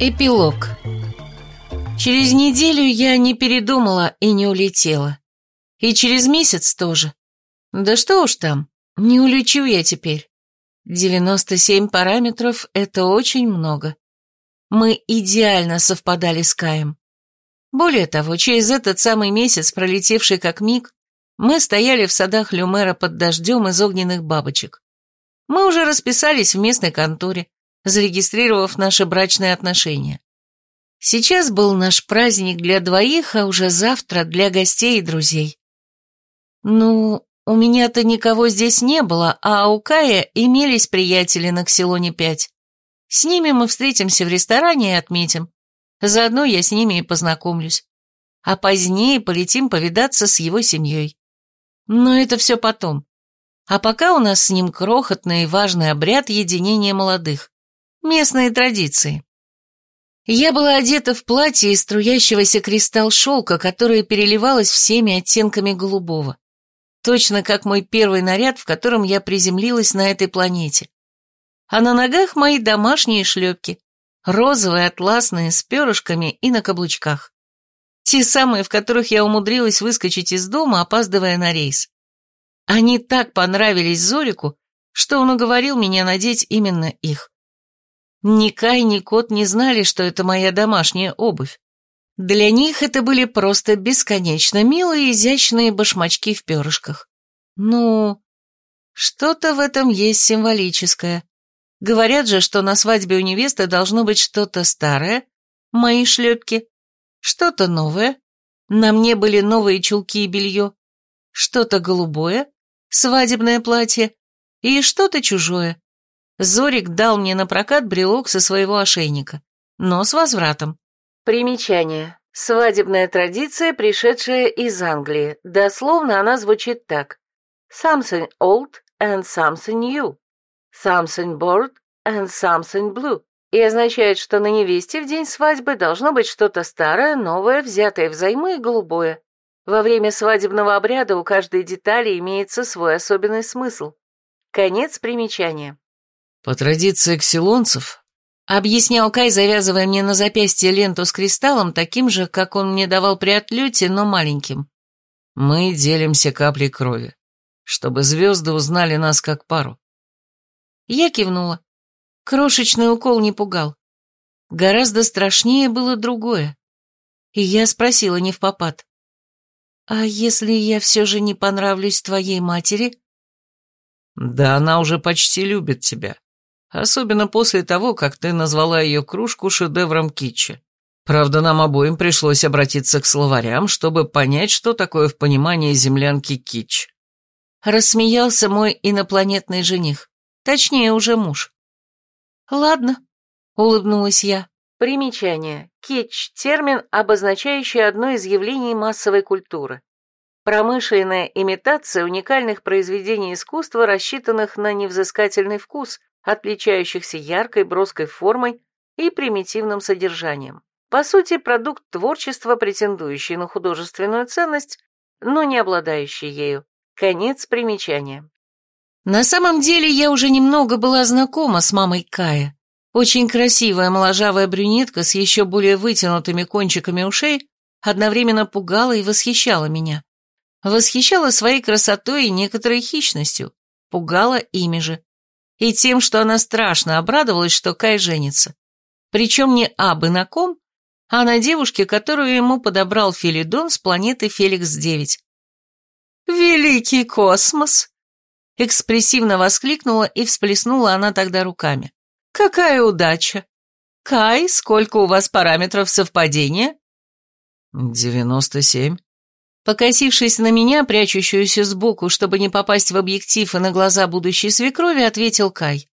Эпилог. Через неделю я не передумала и не улетела. И через месяц тоже. Да что уж там, не улечу я теперь. 97 параметров — это очень много. Мы идеально совпадали с Каем. Более того, через этот самый месяц, пролетевший как миг, мы стояли в садах Люмера под дождем из огненных бабочек. Мы уже расписались в местной конторе, зарегистрировав наши брачные отношения. Сейчас был наш праздник для двоих, а уже завтра для гостей и друзей. Ну, у меня-то никого здесь не было, а у Кая имелись приятели на Ксилоне-5. С ними мы встретимся в ресторане и отметим. Заодно я с ними и познакомлюсь. А позднее полетим повидаться с его семьей. Но это все потом. А пока у нас с ним крохотный и важный обряд единения молодых. Местные традиции. Я была одета в платье из струящегося кристалл шелка, которое переливалось всеми оттенками голубого. Точно как мой первый наряд, в котором я приземлилась на этой планете. А на ногах мои домашние шлепки, розовые, атласные, с перышками и на каблучках. Те самые, в которых я умудрилась выскочить из дома, опаздывая на рейс. Они так понравились Зорику, что он уговорил меня надеть именно их. Ни Кай, ни Кот не знали, что это моя домашняя обувь. Для них это были просто бесконечно милые изящные башмачки в перышках. Ну, что-то в этом есть символическое. Говорят же, что на свадьбе у невесты должно быть что-то старое, мои шлепки, что-то новое, на мне были новые чулки и белье, что-то голубое, свадебное платье и что-то чужое, Зорик дал мне на прокат брелок со своего ошейника, но с возвратом. Примечание. Свадебная традиция, пришедшая из Англии. Дословно она звучит так. Something old and something new. Something bold and something blue. И означает, что на невесте в день свадьбы должно быть что-то старое, новое, взятое взаймы и голубое. Во время свадебного обряда у каждой детали имеется свой особенный смысл. Конец примечания. По традиции ксилонцев, объяснял Кай, завязывая мне на запястье ленту с кристаллом, таким же, как он мне давал при отлете, но маленьким. Мы делимся каплей крови, чтобы звезды узнали нас как пару. Я кивнула. Крошечный укол не пугал. Гораздо страшнее было другое. И я спросила не в попад. «А если я все же не понравлюсь твоей матери?» «Да она уже почти любит тебя. Особенно после того, как ты назвала ее кружку шедевром китча. Правда, нам обоим пришлось обратиться к словарям, чтобы понять, что такое в понимании землянки китч. Рассмеялся мой инопланетный жених. Точнее, уже муж. «Ладно», — улыбнулась я. Примечание. Китч – термин, обозначающий одно из явлений массовой культуры. Промышленная имитация уникальных произведений искусства, рассчитанных на невзыскательный вкус, отличающихся яркой броской формой и примитивным содержанием. По сути, продукт творчества, претендующий на художественную ценность, но не обладающий ею. Конец примечания. На самом деле я уже немного была знакома с мамой Кая. Очень красивая моложавая брюнетка с еще более вытянутыми кончиками ушей одновременно пугала и восхищала меня. Восхищала своей красотой и некоторой хищностью, пугала ими же и тем, что она страшно обрадовалась, что Кай женится. Причем не абы на ком, а на девушке, которую ему подобрал Филидон с планеты Феликс-9. «Великий космос!» Экспрессивно воскликнула и всплеснула она тогда руками. «Какая удача! Кай, сколько у вас параметров совпадения?» «Девяносто семь». Покосившись на меня, прячущуюся сбоку, чтобы не попасть в объектив и на глаза будущей свекрови, ответил Кай.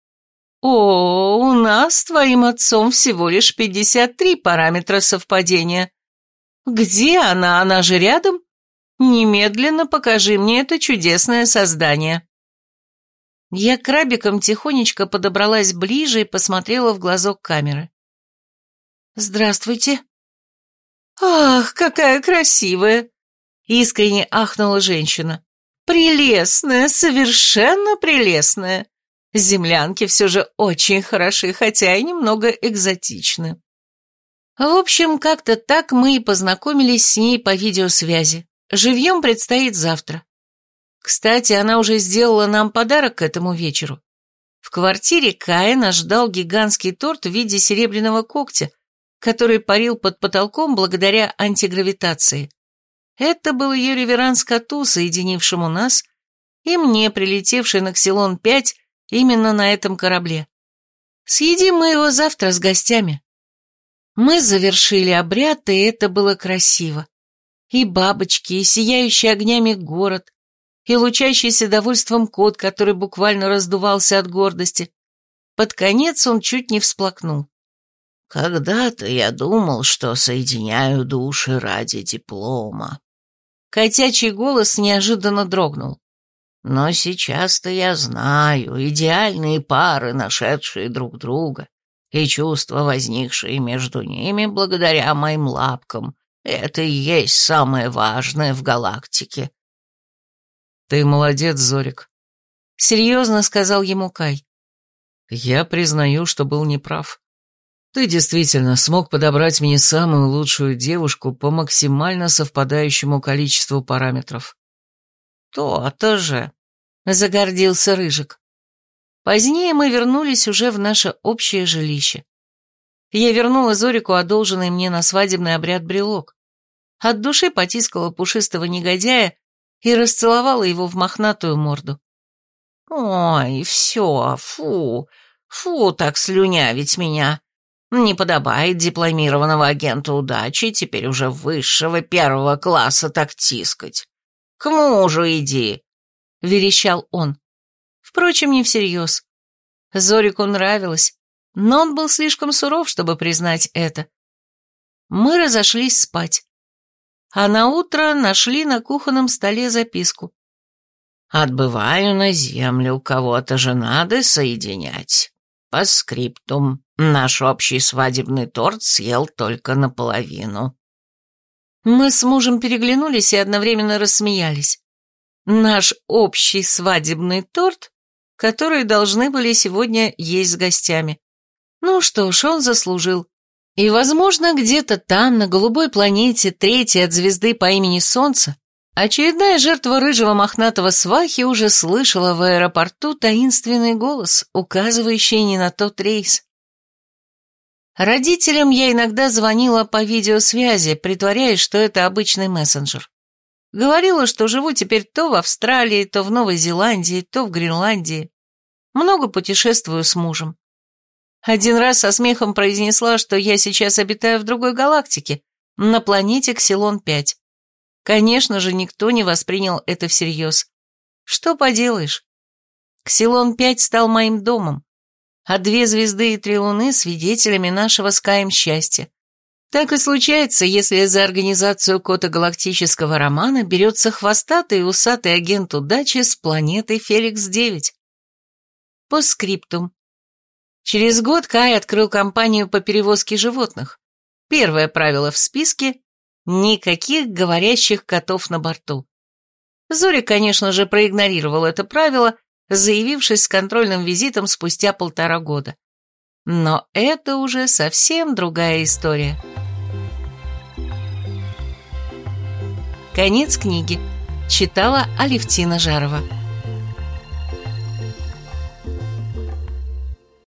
«О, у нас с твоим отцом всего лишь пятьдесят три параметра совпадения. Где она? Она же рядом? Немедленно покажи мне это чудесное создание». Я крабиком тихонечко подобралась ближе и посмотрела в глазок камеры. «Здравствуйте». «Ах, какая красивая!» Искренне ахнула женщина. «Прелестная, совершенно прелестная. Землянки все же очень хороши, хотя и немного экзотичны». В общем, как-то так мы и познакомились с ней по видеосвязи. Живьем предстоит завтра. Кстати, она уже сделала нам подарок к этому вечеру. В квартире Кая нас ждал гигантский торт в виде серебряного когтя, который парил под потолком благодаря антигравитации. Это был ее реверанс коту, соединившему нас, и мне, прилетевший на Ксилон-5 именно на этом корабле. Съедим мы его завтра с гостями. Мы завершили обряд, и это было красиво. И бабочки, и сияющий огнями город, и лучащийся довольством кот, который буквально раздувался от гордости. Под конец он чуть не всплакнул. «Когда-то я думал, что соединяю души ради диплома». Котячий голос неожиданно дрогнул. «Но сейчас-то я знаю, идеальные пары, нашедшие друг друга, и чувства, возникшие между ними благодаря моим лапкам, это и есть самое важное в галактике. «Ты молодец, Зорик», — серьезно сказал ему Кай. «Я признаю, что был неправ. Ты действительно смог подобрать мне самую лучшую девушку по максимально совпадающему количеству параметров». «То-то же», — загордился Рыжик. Позднее мы вернулись уже в наше общее жилище. Я вернула Зорику одолженный мне на свадебный обряд брелок. От души потискала пушистого негодяя и расцеловала его в мохнатую морду. «Ой, все, фу, фу, так слюнявить меня. Не подобает дипломированного агента удачи теперь уже высшего первого класса так тискать. К мужу иди», — верещал он. Впрочем, не всерьез. Зорику нравилось, но он был слишком суров, чтобы признать это. Мы разошлись спать а на утро нашли на кухонном столе записку. «Отбываю на землю, кого-то же надо соединять. По скриптум, наш общий свадебный торт съел только наполовину». Мы с мужем переглянулись и одновременно рассмеялись. Наш общий свадебный торт, который должны были сегодня есть с гостями. Ну что ж, он заслужил. И, возможно, где-то там, на голубой планете, третьей от звезды по имени Солнце, очередная жертва рыжего мохнатого свахи уже слышала в аэропорту таинственный голос, указывающий не на тот рейс. Родителям я иногда звонила по видеосвязи, притворяясь, что это обычный мессенджер. Говорила, что живу теперь то в Австралии, то в Новой Зеландии, то в Гренландии. Много путешествую с мужем. Один раз со смехом произнесла, что я сейчас обитаю в другой галактике, на планете Ксилон-5. Конечно же, никто не воспринял это всерьез. Что поделаешь? Ксилон-5 стал моим домом, а две звезды и три луны — свидетелями нашего с Каем счастья. Так и случается, если за организацию кота галактического романа берется хвостатый и усатый агент удачи с планеты Феликс-9. По скриптум. Через год Кай открыл компанию по перевозке животных. Первое правило в списке – никаких говорящих котов на борту. Зори, конечно же, проигнорировал это правило, заявившись с контрольным визитом спустя полтора года. Но это уже совсем другая история. Конец книги. Читала Алевтина Жарова.